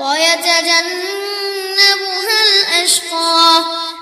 我要佳佳